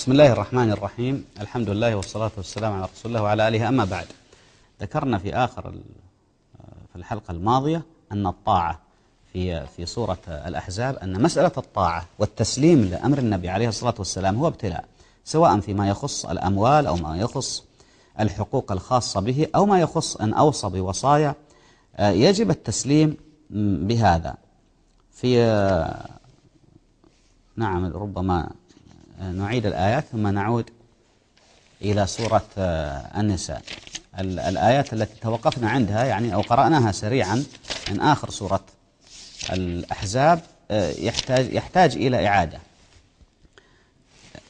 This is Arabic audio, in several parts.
بسم الله الرحمن الرحيم. الحمد لله والصلاة والسلام على رسول الله وعلى آله. أما بعد ذكرنا في آخر في الحلقة الماضية أن الطاعة في في سورة الأحزاب أن مسألة الطاعة والتسليم لأمر النبي عليه الصلاة والسلام هو ابتلاء سواء فيما يخص الأموال أو ما يخص الحقوق الخاصة به أو ما يخص أن أوصى بوصايا. يجب التسليم بهذا. في نعم ربما نعيد الآيات ثم نعود إلى سورة النساء. الآيات التي توقفنا عندها يعني أو قرأناها سريعا من آخر سورة. الأحزاب يحتاج, يحتاج إلى إعادة.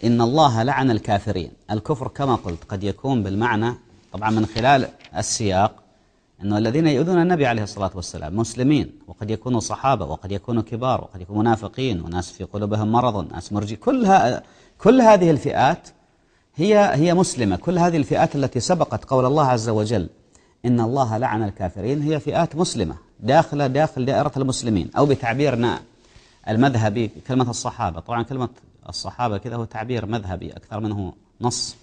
إن الله لعن الكافرين. الكفر كما قلت قد يكون بالمعنى طبعا من خلال السياق أنه الذين يؤذون النبي عليه الصلاة والسلام مسلمين وقد يكونوا صحابة وقد يكونوا كبار وقد يكونوا منافقين وناس في قلوبهم مرض ناس مرجي كلها كل هذه الفئات هي هي مسلمة. كل هذه الفئات التي سبقت قول الله عز وجل إن الله لعن الكافرين هي فئات مسلمة داخلة داخل دائرة المسلمين أو بتعبيرنا المذهبي كلمة الصحابة. طبعا كلمة الصحابة كذا هو تعبير مذهبي أكثر منه نص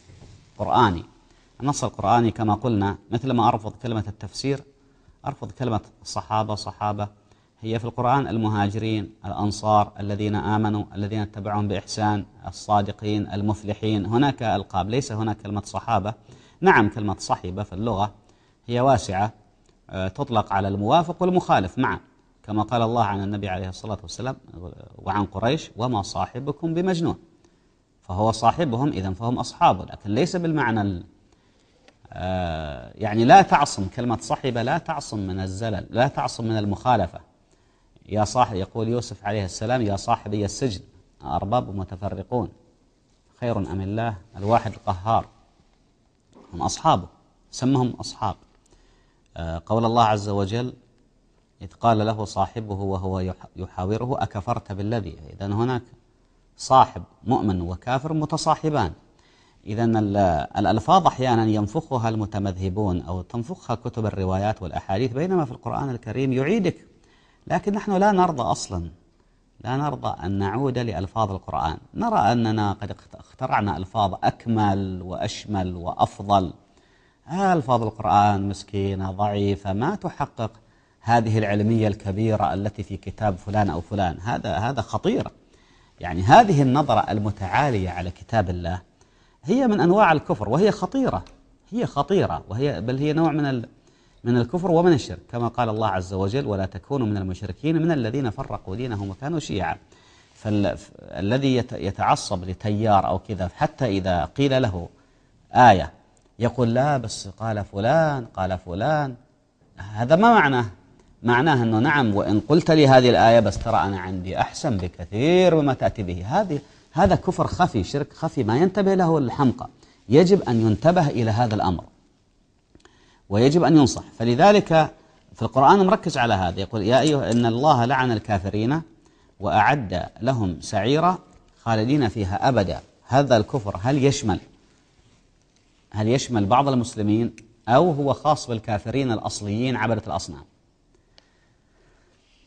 قرآني. النص القرآني كما قلنا مثل ما أرفض كلمة التفسير أرفض كلمة الصحابة صحابة هي في القرآن المهاجرين الأنصار الذين آمنوا الذين اتبعهم بإحسان الصادقين المفلحين. هناك ألقاب ليس هناك كلمة صحابة. نعم كلمة صحيبة في اللغة هي واسعة تطلق على الموافق والمخالف معا. كما قال الله عن النبي عليه الصلاة والسلام وعن قريش وما صاحبكم بمجنون. فهو صاحبهم إذن فهم أصحابه لكن ليس بالمعنى يعني لا تعصم كلمة صحبة لا تعصم من الزلل لا تعصم من المخالفة. يا صاحب يقول يوسف عليه السلام يا صاحبي السجن أرباب متفرقون خير أم الله؟ الواحد القهار هم أصحابه سمهم أصحاب. قول الله عز وجل إذ قال له صاحبه وهو يحاوره أكفرت بالذي؟ إذا هناك صاحب مؤمن وكافر متصاحبان. إذا الألفاظ أحيانا ينفخها المتمذهبون أو تنفخها كتب الروايات والأحاديث بينما في القرآن الكريم يعيدك. لكن نحن لا نرضى أصلا. لا نرضى أن نعود لألفاظ القرآن. نرى أننا قد اخترعنا ألفاظ أكمل وأشمل وأفضل. ألفاظ القرآن مسكينة ضعيفة ما تحقق هذه العلمية الكبيرة التي في كتاب فلان أو فلان. هذا هذا خطير يعني هذه النظرة المتعالية على كتاب الله هي من أنواع الكفر وهي خطيرة هي خطيرة وهي بل هي نوع من من الكفر ومن الشرك كما قال الله عز وجل ولا تكونوا من المشركين من الذين فرقوا دينهم وكانوا شيعا. فالذي يتعصب لتيار أو كذا حتى إذا قيل له آية يقول لا بس قال فلان قال فلان. هذا ما معناه معناه أنه نعم وإن قلت لي هذه الآية بس ترى أنا عندي أحسن بكثير مما تأتي به. هذه هذا كفر خفي شرك خفي ما ينتبه له الحمقى. يجب أن ينتبه إلى هذا الأمر. ويجب أن ينصح. فلذلك في القرآن مركز على هذا. يقول يا أيها إن الله لعن الكافرين وأعد لهم سعيرا خالدين فيها أبدا. هذا الكفر هل يشمل هل يشمل بعض المسلمين أو هو خاص بالكافرين الأصليين عبدة الأصنام؟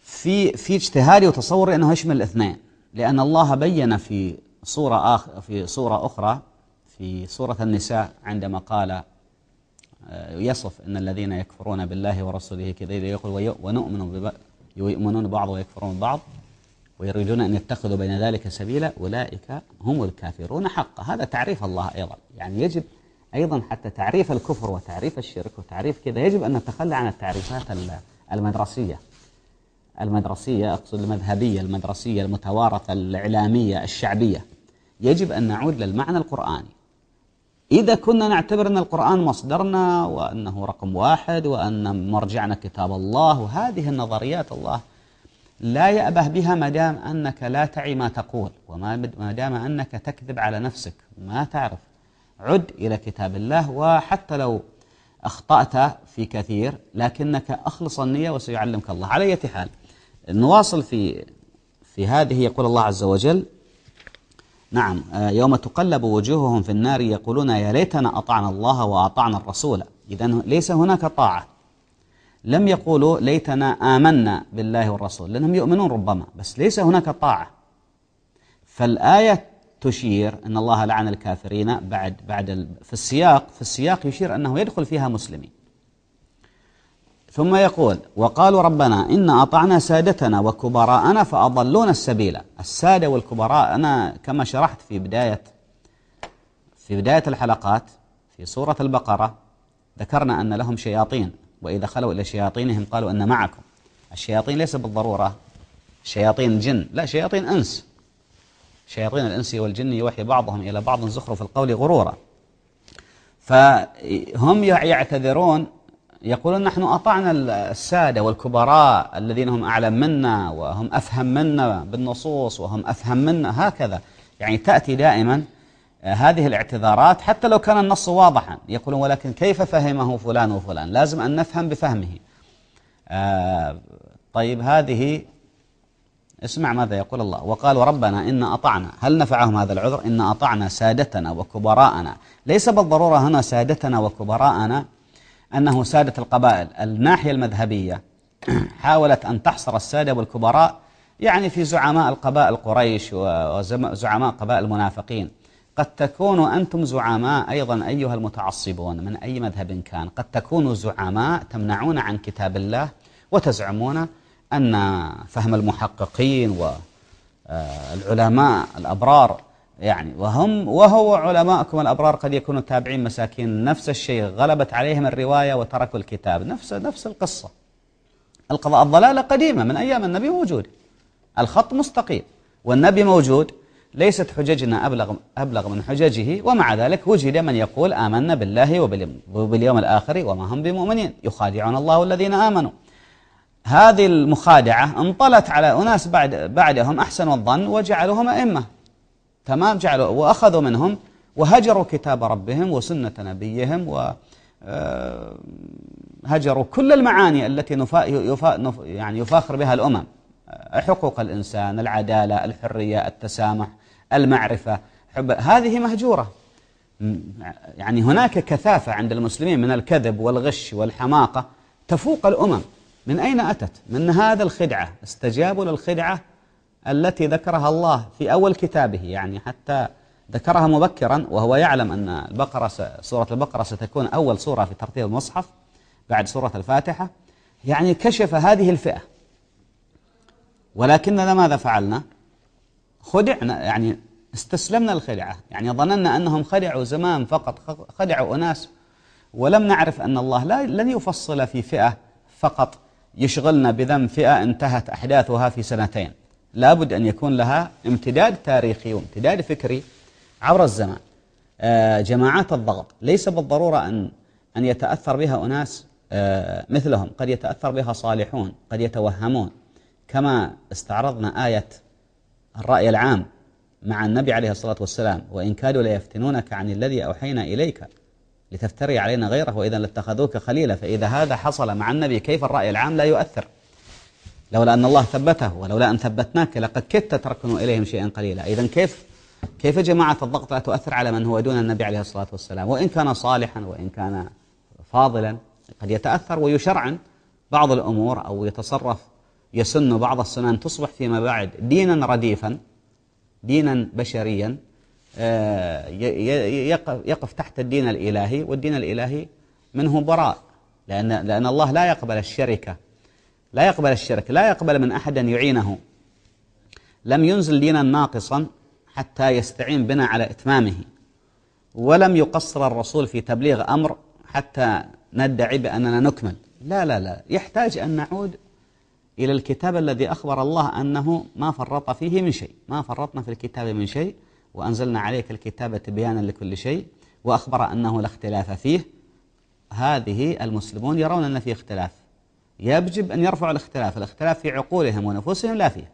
في في اجتهادي وتصوري أنه يشمل الاثنين. لأن الله بين في صورة آخ في صورة أخرى في سورة النساء عندما قال يصف أن الذين يكفرون بالله ورسوله كذا يقول ونؤمن يؤمنون بعض ويكفرون بعض ويريدون أن يتخذوا بين ذلك سبيلا أولئك هم الكافرون حقا. هذا تعريف الله أيضا. يعني يجب أيضا حتى تعريف الكفر وتعريف الشرك وتعريف كذا يجب أن نتخلى عن التعريفات المدرسية. المدرسية أقصد المذهبية المدرسية المتوارثة الإعلامية الشعبية. يجب أن نعود للمعنى القرآني. إذا كنا نعتبر أن القرآن مصدرنا وأنه رقم واحد وأن مرجعنا كتاب الله وهذه النظريات الله لا يأبه بها ما دام أنك لا تعي ما تقول وما دام أنك تكذب على نفسك. ما تعرف. عد إلى كتاب الله وحتى لو أخطأت في كثير لكنك أخلص النية وسيعلمك الله. على أي حال. نواصل في في هذه يقول الله عز وجل. نعم آه، يوم تقلب وجوههم في النار يقولون يا ليتنا أطعنا الله وأطعنا الرسول. إذا ليس هناك طاعة. لم يقولوا ليتنا آمنا بالله والرسول لأنهم يؤمنون ربما بس ليس هناك طاعة. فالآية تشير أن الله لعن الكافرين بعد بعد في السياق في السياق يشير أنه يدخل فيها مسلمين. ثم يقول وقالوا ربنا إن أطعنا سادتنا وكبراءنا فأضلونا السبيل. السادة والكبراء أنا كما شرحت في بداية في بداية الحلقات في سورة البقرة ذكرنا أن لهم شياطين وإذا خلوا إلى شياطينهم قالوا أن معكم. الشياطين ليس بالضرورة شياطين الجن لا شياطين أنس. شياطين الإنس والجن يوحي بعضهم إلى بعض زخرف القول غرورا. فهم يعتذرون يقولون نحن أطعنا السادة والكبراء الذين هم أعلم منا وهم أفهم منا بالنصوص وهم أفهم منا هكذا. يعني تأتي دائما آه، هذه الاعتذارات حتى لو كان النص واضحا. يقولون ولكن كيف فهمه فلان وفلان؟ لازم أن نفهم بفهمه. آه، طيب هذه اسمع ماذا يقول الله. وقالوا ربنا إن أطعنا هل نفعهم هذا العذر؟ إن أطعنا سادتنا وكبراءنا. ليس بالضرورة هنا سادتنا وكبراءنا أنه سادة القبائل. الناحية المذهبية حاولت أن تحصر السادة والكبراء يعني في زعماء القبائل قريش وزعماء قبائل المنافقين. قد تكونوا أنتم زعماء أيضا أيها المتعصبون من أي مذهب كان. قد تكونوا زعماء تمنعون عن كتاب الله وتزعمون أن فهم المحققين والعلماء الأبرار يعني وهم وهو علماءكم الأبرار قد يكونوا تابعين مساكين. نفس الشيء غلبت عليهم الرواية وتركوا الكتاب. نفس نفس القصة. القضاء الضلالة قديمة من أيام النبي موجود. الخط مستقيم. والنبي موجود. ليست حججنا أبلغ, أبلغ من حججه. ومع ذلك وجد من يقول آمنا بالله وباليوم الآخر وما هم بمؤمنين. يخادعون الله الذين آمنوا. هذه المخادعة انطلت على أناس بعد بعدهم أحسن الظن وجعلوهم أئمة. تمام جعلوا وأخذوا منهم وهجروا كتاب ربهم وسنة نبيهم و آه، هجروا كل المعاني التي نفا يفا يعني يفاخر بها الأمم. آه، حقوق الإنسان العدالة الحرية التسامح المعرفة. حب هذه مهجورة. يعني هناك كثافة عند المسلمين من الكذب والغش والحماقة تفوق الأمم. من أين أتت؟ من هذا الخدعة. استجابوا للخدعة التي ذكرها الله في أول كتابه يعني حتى ذكرها مبكرا وهو يعلم أن البقرة سورة البقرة ستكون أول سورة في ترتيب المصحف بعد سورة الفاتحة. يعني كشف هذه الفئة. ولكننا ماذا فعلنا؟ خدعنا يعني استسلمنا الخدعة يعني ظننا أنهم خدعوا زمان فقط خدعوا أناس ولم نعرف أن الله لا لن يفصل في فئة فقط يشغلنا بذنب فئة انتهت أحداثها في سنتين. لابد أن يكون لها امتداد تاريخي وامتداد فكري عبر الزمان. آه، جماعات الضغط. ليس بالضرورة أن أن يتأثر بها أناس آه، مثلهم. قد يتأثر بها صالحون قد يتوهمون. كما استعرضنا آية الرأي العام مع النبي عليه الصلاة والسلام وإن كادوا ليفتنونك عن الذي أوحينا إليك لتفتري علينا غيره وإذا لاتخذوك خليلا فإذا هذا حصل مع النبي كيف الرأي العام لا يؤثر؟ لولا أن الله ثبته ولولا أن ثبتناك لقد كدت تركن إليهم شيئا قليلا. إذا كيف؟ كيف جماعة الضغط لا تؤثر على من هو دون النبي عليه الصلاة والسلام؟ وإن كان صالحا وإن كان فاضلا قد يتأثر ويشرعن بعض الأمور أو يتصرف يسن بعض السنن تصبح فيما بعد دينا رديفا دينا بشريا آه، يقف تحت الدين الإلهي والدين الإلهي منه براء لأن, لأن الله لا يقبل الشركة لا يقبل الشرك لا يقبل من أحد أن يعينه. لم ينزل دينا ناقصا حتى يستعين بنا على إتمامه. ولم يقصر الرسول في تبليغ أمر حتى ندعي بأننا نكمل. لا لا لا. يحتاج أن نعود إلى الكتاب الذي أخبر الله أنه ما فرط فيه من شيء. ما فرطنا في الكتاب من شيء وأنزلنا عليك الكتاب تبيانا لكل شيء وأخبر أنه لا اختلاف فيه. هذه المسلمون يرون أن فيه اختلاف. يجب أن يرفعوا الاختلاف. الاختلاف في عقولهم ونفوسهم لا فيه.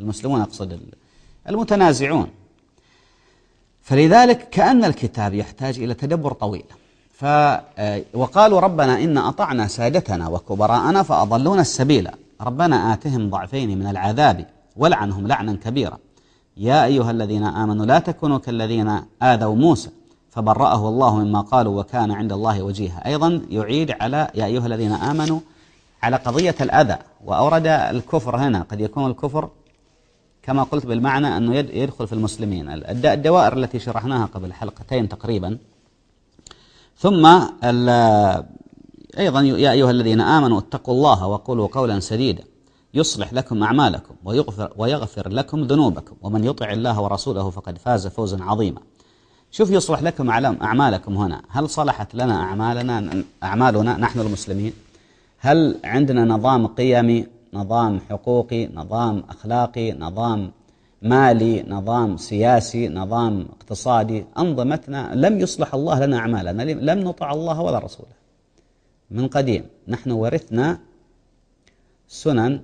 المسلمون أقصد المتنازعون. فلذلك كأن الكتاب يحتاج إلى تدبر طويل. ف آه، وقالوا ربنا إن أطعنا سادتنا وكبراءنا فأضلونا السبيل. ربنا آتهم ضعفين من العذاب ولعنهم لعنا كبيرا. يا أيها الذين آمنوا لا تكونوا كالذين آذوا موسى فبرأه الله مما قالوا وكان عند الله وجيها. أيضا يعيد على يا أيها الذين آمنوا على قضية الأذى وأورد الكفر هنا قد يكون الكفر كما قلت بالمعنى أنه يدخل في المسلمين. الدوائر التي شرحناها قبل حلقتين تقريبا. ثم أيضا يا أيها الذين آمنوا اتقوا الله وقولوا قولا سديدا. يصلح لكم أعمالكم ويغفر, ويغفر لكم ذنوبكم. ومن يطع الله ورسوله فقد فاز فوزا عظيما. شوف يصلح لكم أعمالكم هنا. هل صلحت لنا أعمالنا أعمالنا نحن المسلمين؟ هل عندنا نظام قيمي نظام حقوقي نظام أخلاقي نظام مالي نظام سياسي نظام اقتصادي؟ أنظمتنا لم يصلح الله لنا أعمالنا لم نطع الله ولا رسوله. من قديم نحن ورثنا سنن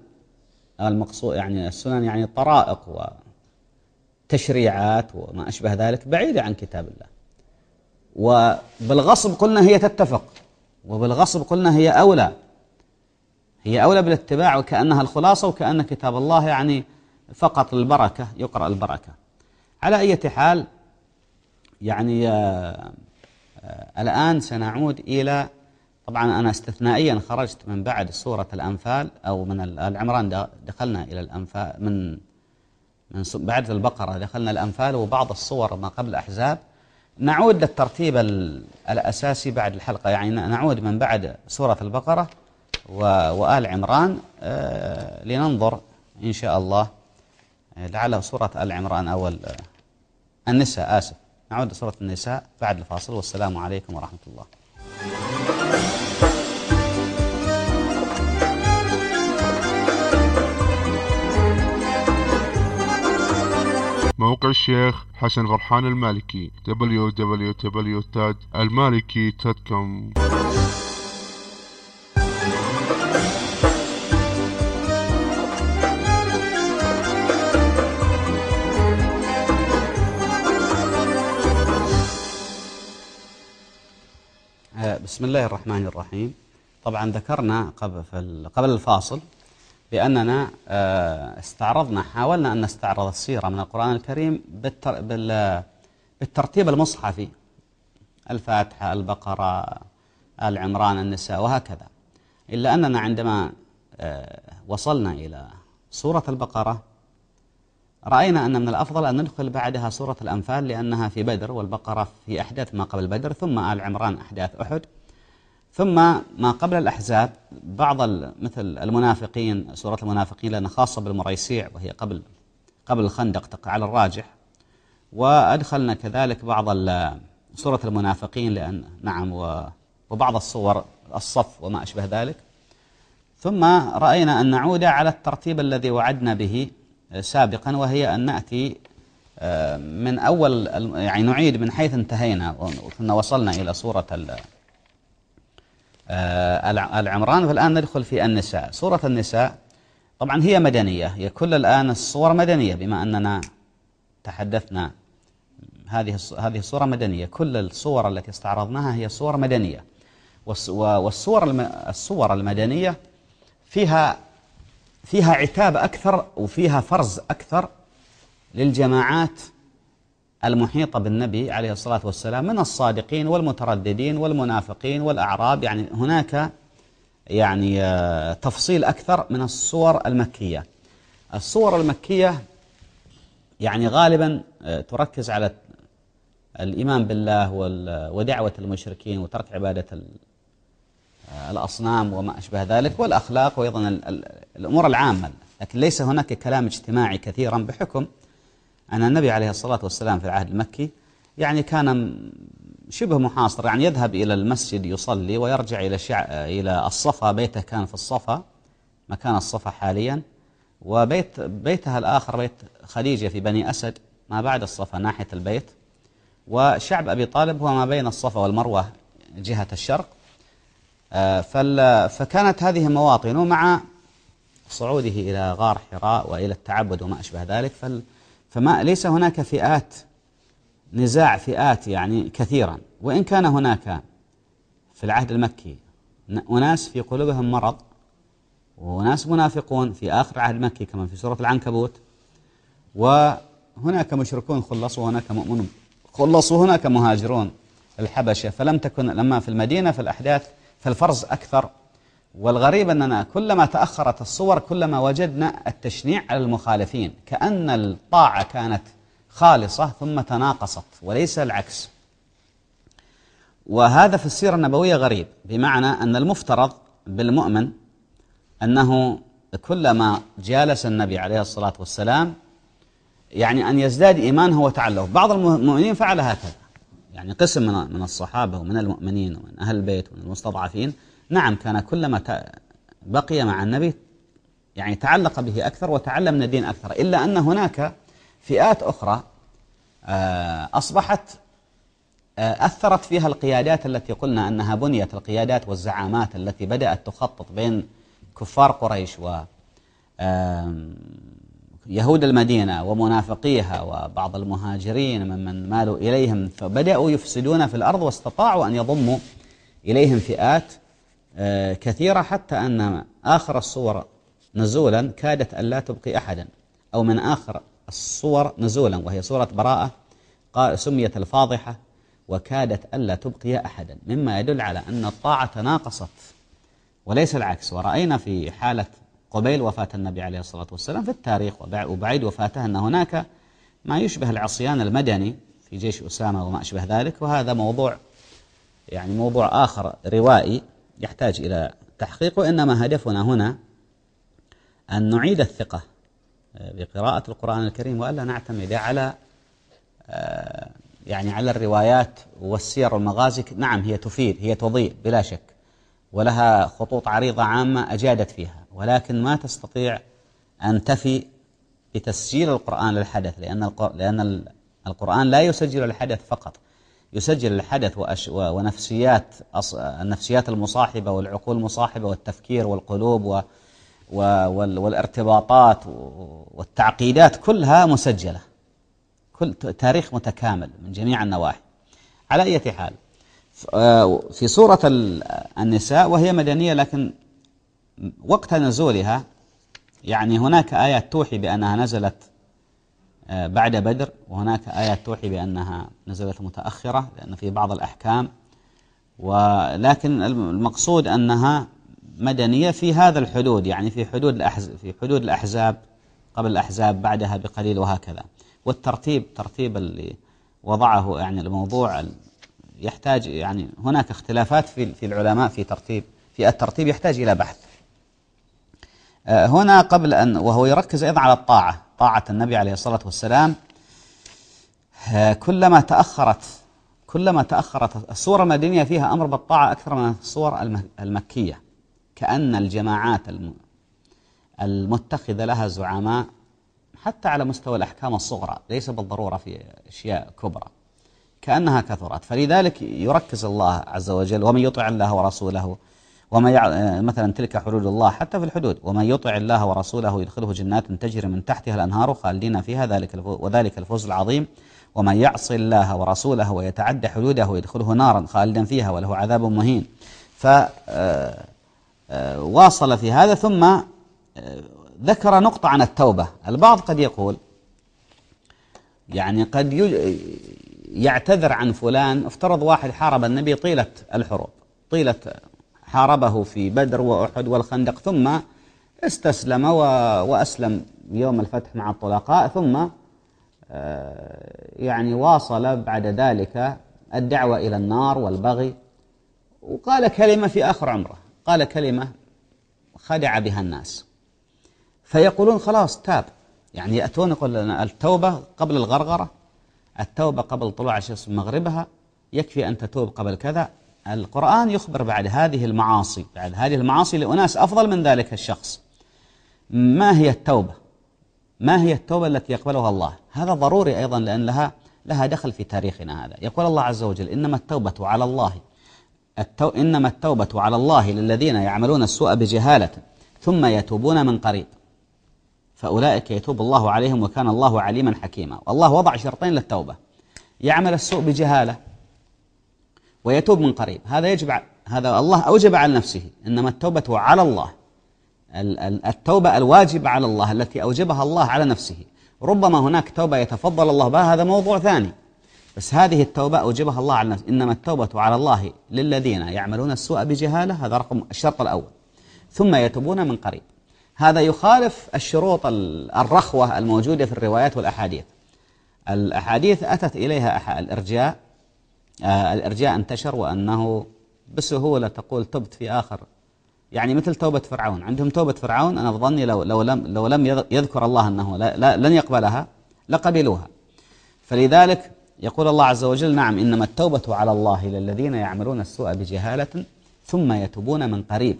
المقصود يعني السنن يعني طرائق وتشريعات وما أشبه ذلك بعيدة عن كتاب الله. وبالغصب قلنا هي تتفق وبالغصب قلنا هي أولى. هي أولى بالاتباع وكأنها الخلاصة وكأن كتاب الله يعني فقط البركة يقرأ البركة. على أي حال يعني آه، آه، الآن سنعود إلى طبعا أنا استثنائيا خرجت من بعد سورة الأنفال أو من العمران دخلنا إلى الأنفال من من بعد البقرة دخلنا الأنفال وبعض الصور ما قبل الأحزاب. نعود للترتيب الأساسي بعد الحلقة يعني نعود من بعد سورة البقرة. وآل عمران آه، لننظر إن شاء الله آه، لعل سورة آل عمران أول آه، النساء آسف نعود لسورة النساء بعد الفاصل والسلام عليكم ورحمة الله. موقع الشيخ حسن غرحان المالكي www.almaliki.com بسم الله الرحمن الرحيم. طبعا ذكرنا قبل قبل الفاصل بأننا آه، استعرضنا حاولنا أن نستعرض السيرة من القرآن الكريم بالترتيب المصحفي. الفاتحة البقرة آل عمران النساء وهكذا. إلا أننا عندما آه، وصلنا إلى سورة البقرة رأينا أن من الأفضل أن ندخل بعدها سورة الأنفال لأنها في بدر والبقرة في أحداث ما قبل بدر ثم آل عمران أحداث أحد ثم ما قبل الأحزاب بعض مثل المنافقين سورة المنافقين لأنها خاصة بالمريسيع وهي قبل قبل الخندق على الراجح وأدخلنا كذلك بعض سورة المنافقين لأن نعم وبعض الصور الصف وما أشبه ذلك ثم رأينا أن نعود على الترتيب الذي وعدنا به سابقا وهي أن نأتي آه، من أول يعني نعيد من حيث انتهينا وكنا وصلنا إلى سورة آه، العمران والآن ندخل في النساء. سورة النساء طبعا هي مدنية هي كل الآن الصور مدنية بما أننا تحدثنا. هذه هذه الصورة مدنية كل الصور التي استعرضناها هي صور مدنية. والصور الصور المدنية فيها فيها عتاب أكثر وفيها فرز أكثر للجماعات المحيطة بالنبي عليه الصلاة والسلام من الصادقين والمترددين والمنافقين والأعراب. يعني هناك يعني آه، تفصيل أكثر من الصور المكية. الصور المكية يعني غالبا آه، تركز على الإيمان بالله ودعوة المشركين وترك عبادة الأصنام وما أشبه ذلك والأخلاق وأيضا الأمور العامة. لكن ليس هناك كلام اجتماعي كثيرا بحكم أن النبي عليه الصلاة والسلام في العهد المكي يعني كان شبه محاصر يعني يذهب إلى المسجد يصلي ويرجع إلى. إلى الصفا بيته كان في الصفا مكان الصفا حاليا. وبيت بيتها الآخر بيت خديجة في بني أسد ما بعد الصفا ناحية البيت. وشعب أبي طالب هو ما بين الصفا والمروة جهة الشرق. فكانت هذه مواطن مع صعوده إلى غار حراء وإلى التعبد وما أشبه ذلك. فما ليس هناك فئات نزاع فئات يعني كثيرا. وإن كان هناك في العهد المكي أناس في قلوبهم مرض وناس منافقون في آخر العهد المكي كما في سورة العنكبوت. وهناك مشركون خلصوا وهناك مؤمنون خلصوا وهناك مهاجرون الحبشة. فلم تكن لما في المدينة في الأحداث فالفرز أكثر والغريب أننا كلما تأخرت الصور كلما وجدنا التشنيع على المخالفين كأن الطاعة كانت خالصة ثم تناقصت وليس العكس. وهذا في السيرة النبوية غريب بمعنى أن المفترض بالمؤمن أنه كلما جالس النبي عليه الصلاة والسلام يعني أن يزداد إيمانه وتعلقه بعض المؤمنين فعل هكذا. يعني قسم من الصحابة ومن المؤمنين ومن أهل البيت ومن المستضعفين. نعم كان كلما بقي مع النبي يعني تعلق به أكثر وتعلم من الدين أكثر إلا أن هناك فئات أخرى آه، أصبحت آه، أثرت فيها القيادات التي قلنا أنها بنيت القيادات والزعامات التي بدأت تخطط بين كفار قريش و يهود المدينة ومنافقيها وبعض المهاجرين ممن مالوا إليهم فبدأوا يفسدون في الأرض واستطاعوا أن يضموا إليهم فئات آه، كثيرة حتى أن آخر الصور نزولا كادت أن لا تبقي أحدا أو من آخر الصور نزولا وهي سورة براءة سميت الفاضحة وكادت ألا تبقي أحدا. مما يدل على أن الطاعة تناقصت وليس العكس. ورأينا في حالة قبيل وفاة النبي عليه الصلاة والسلام في التاريخ وبعيد وفاته أن هناك ما يشبه العصيان المدني في جيش أسامة وما أشبه ذلك وهذا موضوع يعني موضوع آخر روائي يحتاج إلى تحقيق وإنما هدفنا هنا أن نعيد الثقة بقراءة القرآن الكريم وألا نعتمد على آه، يعني على الروايات والسير والمغازي. نعم هي تفيد هي تضيء بلا شك ولها خطوط عريضة عامة أجادت فيها. ولكن ما تستطيع أن تفي بتسجيل القرآن للحدث لأن لأن القرآن لا يسجل الحدث فقط. يسجل الحدث ونفسيات النفسيات المصاحبة والعقول المصاحبة والتفكير والقلوب و والارتباطات والتعقيدات كلها مسجلة. كل تاريخ متكامل من جميع النواحي. على أي حال آه، في سورة النساء وهي مدنية لكن وقت نزولها يعني هناك آيات توحي بأنها نزلت آه، بعد بدر وهناك آيات توحي بأنها نزلت متأخرة لأن في بعض الأحكام. ولكن المقصود أنها مدنية في هذا الحدود يعني في حدود الأحزاب في حدود الأحزاب قبل الأحزاب بعدها بقليل وهكذا. والترتيب ترتيب اللي وضعه يعني الموضوع يحتاج يعني هناك اختلافات في في العلماء في ترتيب في الترتيب يحتاج إلى بحث. هنا قبل أن وهو يركز أيضا على الطاعة طاعة النبي عليه الصلاة والسلام. آه، كلما تأخرت كلما تأخرت الصورة المدنية فيها أمر بالطاعة أكثر من الصور المكية. كأن الجماعات المتخذة لها زعماء حتى على مستوى الأحكام الصغرى ليس بالضرورة في أشياء كبرى. كأنها كثرت. فلذلك يركز الله عز وجل ومن يطع الله ورسوله وما يع... مثلا تلك حدود الله حتى في الحدود. ومن يطع الله ورسوله يدخله جنات تجري من تحتها الأنهار خالدين فيها. ذلك وذلك الفوز العظيم. ومن يعص الله ورسوله ويتعدى حدوده يدخله نارا خالدا فيها وله عذاب مهين. ف آه، آه، في هذا ثم آه، ذكر نقطة عن التوبة. البعض قد يقول يعني قد يعتذر عن فلان افترض واحد حارب النبي طيلة الحروب طيلة حاربه في بدر وأحد والخندق ثم استسلم وأسلم يوم الفتح مع الطلقاء ثم آه، يعني واصل بعد ذلك الدعوة إلى النار والبغي. وقال كلمة في آخر عمره قال كلمة خدع بها الناس. فيقولون خلاص تاب. يعني يأتون يقول التوبة قبل الغرغرة التوبة قبل طلوع الشمس مغربها يكفي أن تتوب قبل كذا. القرآن يخبر بعد هذه المعاصي بعد هذه المعاصي لأناس أفضل من ذلك الشخص. ما هي التوبة؟ ما هي التوبة التي يقبلها الله؟ هذا ضروري أيضا لأن لها لها دخل في تاريخنا هذا. يقول الله عز وجل إنما التوبة على الله التو إنما التوبة على الله للذين يعملون السوء بجهالة ثم يتوبون من قريب. فأولئك يتوب الله عليهم وكان الله عليما حكيما. والله وضع شرطين للتوبة. يعمل السوء بجهالة ويتوب من قريب. هذا يجب هذا الله أوجب على نفسه. إنما التوبة على الله. التوبة الواجبة على الله التي أوجبها الله على نفسه. ربما هناك توبة يتفضل الله بها هذا موضوع ثاني. بس هذه التوبة أوجبها الله على نفسه. إنما التوبة على الله للذين يعملون السوء بجهالة هذا رقم الشرط الأول. ثم يتوبون من قريب. هذا يخالف الشروط الرخوة الموجودة في الروايات والأحاديث. الأحاديث أتت إليها الإرجاء الإرجاء انتشر وأنه بسهولة تقول تبت في آخر. يعني مثل توبة فرعون. عندهم توبة فرعون أنا بظني لو, لو, لم, لو لم يذكر الله أنه لا لا لن يقبلها لقبلوها. فلذلك يقول الله عز وجل نعم إنما التوبة على الله للذين يعملون السوء بجهالة ثم يتوبون من قريب.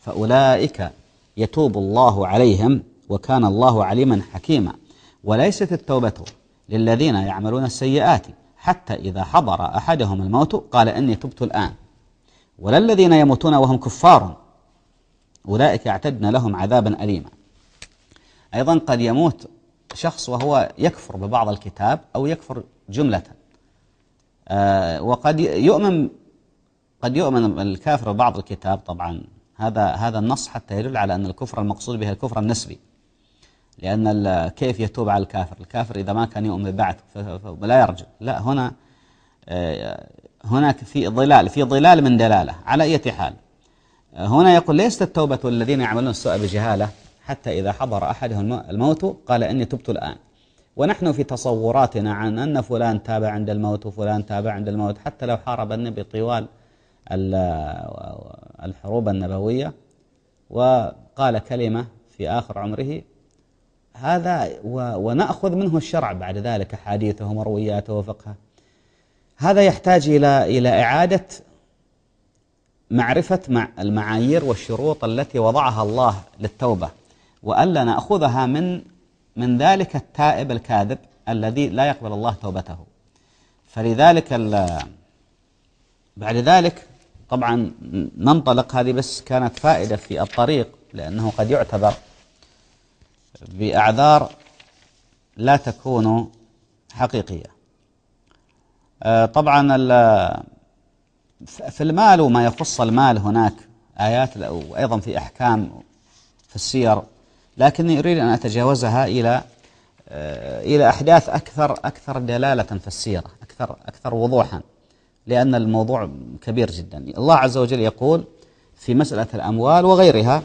فأولئك يتوب الله عليهم وكان الله عليما حكيما. وليست التوبة للذين يعملون السيئات حتى إذا حضر أحدهم الموت قال إني تبت الآن. ولا الذين يموتون وهم كفار أولئك اعتدنا لهم عذابا أليما. أيضا قد يموت شخص وهو يكفر ببعض الكتاب أو يكفر جملة. آه وقد يؤمن قد يؤمن الكافر ببعض الكتاب طبعا. هذا هذا النص حتى يدل على أن الكفر المقصود به الكفر النسبي. لأن كيف يتوب على الكافر؟ الكافر إذا ما كان يؤمن بالبعث فلا يرجع لا هنا آه، هناك في ضلال في ضلال من دلالة على أي حال. هنا يقول ليست التوبة الذين يعملون السوء بجهالة حتى إذا حضر أحدهم الموت قال إني تبت الآن. ونحن في تصوراتنا عن أن فلان تاب عند الموت وفلان تاب عند الموت حتى لو حارب النبي طوال الحروب النبوية وقال كلمة في آخر عمره هذا ونأخذ منه الشرع بعد ذلك حديثه ومروياته وفقهه. هذا يحتاج إلى إلى إعادة معرفة مع المعايير والشروط التي وضعها الله للتوبة وألا نأخذها من من ذلك التائب الكاذب الذي لا يقبل الله توبته. فلذلك بعد ذلك طبعا ننطلق هذه بس كانت فائدة في الطريق لأنه قد يعتبر بأعذار لا تكون حقيقية. آه، طبعا في المال وما يخص المال هناك آيات وأيضا في أحكام في السير لكني أريد أن أتجاوزها إلى آه، إلى أحداث أكثر أكثر دلالة في السيرة أكثر أكثر وضوحا لأن الموضوع كبير جدا. الله عز وجل يقول في مسألة الأموال وغيرها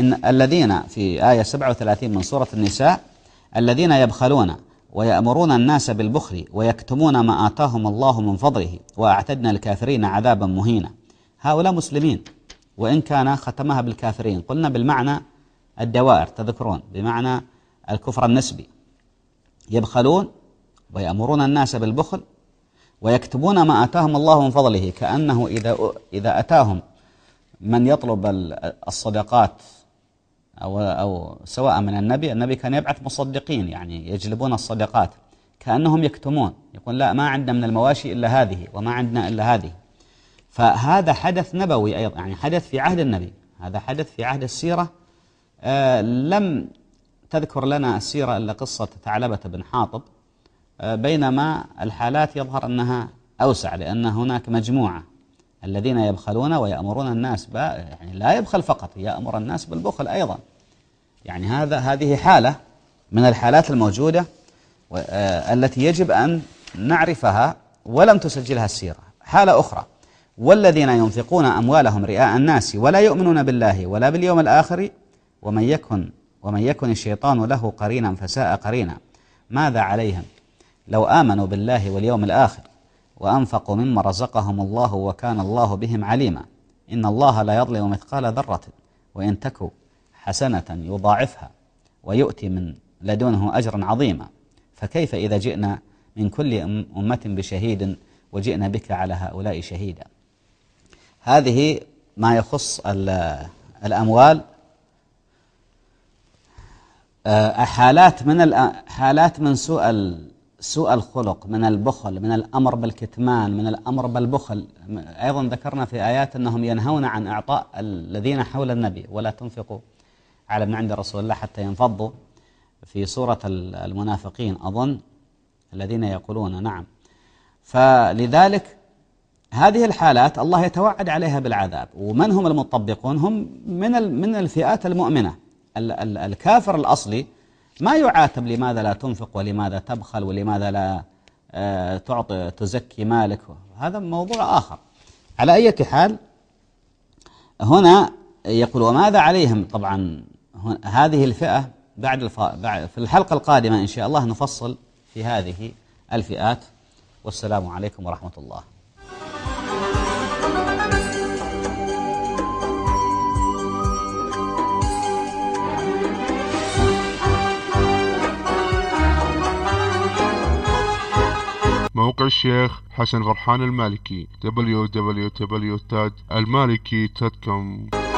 إن الذين في آية 37 من سورة النساء الذين يبخلون ويأمرون الناس بالبخل ويكتمون ما آتاهم الله من فضله وأعتدنا الكافرين عذابا مهينا. هؤلاء مسلمين. وإن كان ختمها بالكافرين. قلنا بالمعنى الدوائر تذكرون بمعنى الكفر النسبي. يبخلون ويأمرون الناس بالبخل ويكتبون ما آتاهم الله من فضله كأنه إذا إذا أتاهم من يطلب الصدقات أو, أو سواء من النبي النبي كان يبعث مصدقين يعني يجلبون الصدقات كأنهم يكتمون يقول لا ما عندنا من المواشي إلا هذه وما عندنا إلا هذه. فهذا حدث نبوي أيضا يعني حدث في عهد النبي هذا حدث في عهد السيرة. آه لم تذكر لنا السيرة إلا قصة ثعلبة بن حاطب. آه بينما الحالات يظهر أنها أوسع لأن هناك مجموعة الذين يبخلون ويأمرون الناس يعني لا يبخل فقط يأمر الناس بالبخل أيضا. يعني هذا هذه حالة من الحالات الموجودة آه، التي يجب أن نعرفها ولم تسجلها السيرة. حالة أخرى والذين ينفقون أموالهم رئاء الناس ولا يؤمنون بالله ولا باليوم الآخر ومن يكن ومن يكن الشيطان له قرينا فساء قرينا ماذا عليهم؟ لو آمنوا بالله واليوم الآخر وأنفقوا مما رزقهم الله وكان الله بهم عليما إن الله لا يظلم مثقال ذرة وإن تكو حسنة يضاعفها ويؤتي من لدنه أجرا عظيما. فكيف إذا جئنا من كل أمة بشهيد وجئنا بك على هؤلاء شهيدا؟ هذه ما يخص الأموال. آه، حالات من حالات من سوء سوء الخلق من البخل من الأمر بالكتمان من الأمر بالبخل. أيضا ذكرنا في آيات أنهم ينهون عن إعطاء الذين حول النبي ولا تنفقوا. على من عند رسول الله حتى ينفضوا في سورة المنافقين أظن الذين يقولون نعم. فلذلك هذه الحالات الله يتوعد عليها بالعذاب. ومن هم المطبقون؟ هم من من الفئات المؤمنة. الكافر الأصلي ما يعاتب لماذا لا تنفق ولماذا تبخل ولماذا لا آه، تعطي تزكي مالك. هذا موضوع آخر. على أي حال هنا يقول وماذا عليهم؟ طبعا هذه الفئة بعد, بعد في الحلقة القادمة إن شاء الله نفصل في هذه الفئات. والسلام عليكم ورحمة الله. موقع الشيخ حسن غرحان المالكي www.المالكي.com